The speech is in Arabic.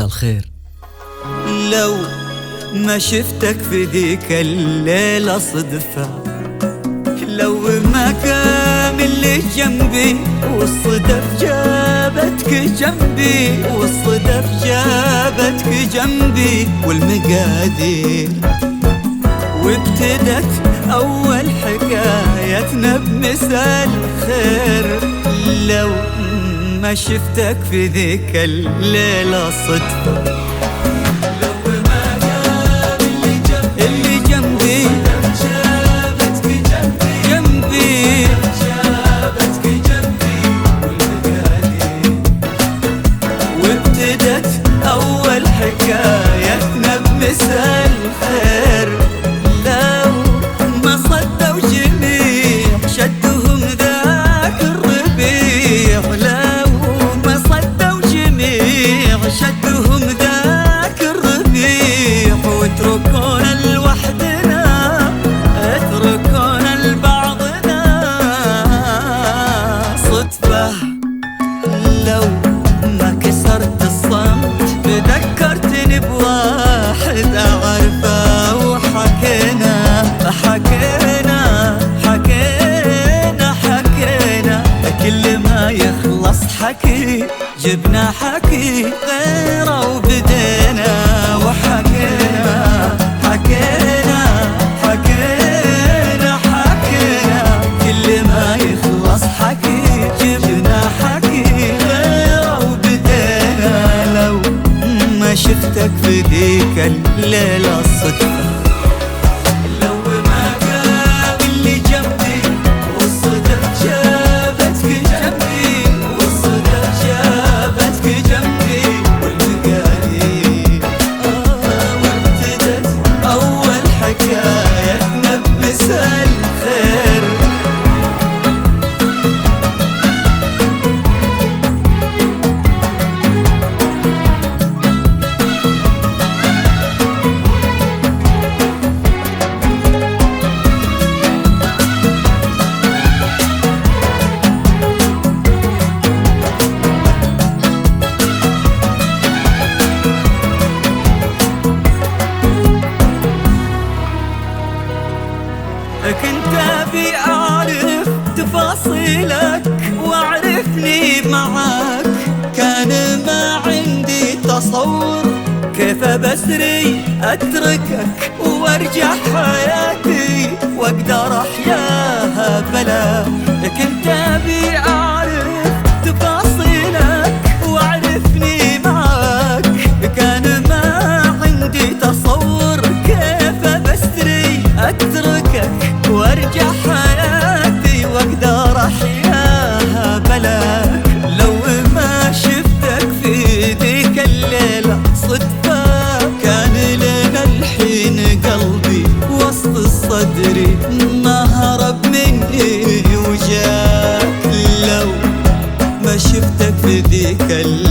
الخير. لو ما شفتك في ذيك الليلة صدفة لو ما كان اللي جنبي والصدف جابتك جنبي والصدف جابتك جنبي والمقادير. وابتدت أول حكايتنا بمثال خير لو ما شفتك في ذيك الليلة صدفة. جبنا حكي غيره وبدينا وحكينا حكينا حكينا حكينا. كل ما يخلص حكي جبنا حكي غيره وبدينا. لو ما شفتك في ذيك الليلة صدفة كنت أبي أعرف تفاصيلك وأعرفني معاك كان ما عندي تصور كيف بسري أتركك وأرجع حياتي وأقدر أحياها. بلا كنت أبي وسط ما هرب مني وجاك لو ما شفتك في ذيك الليلة.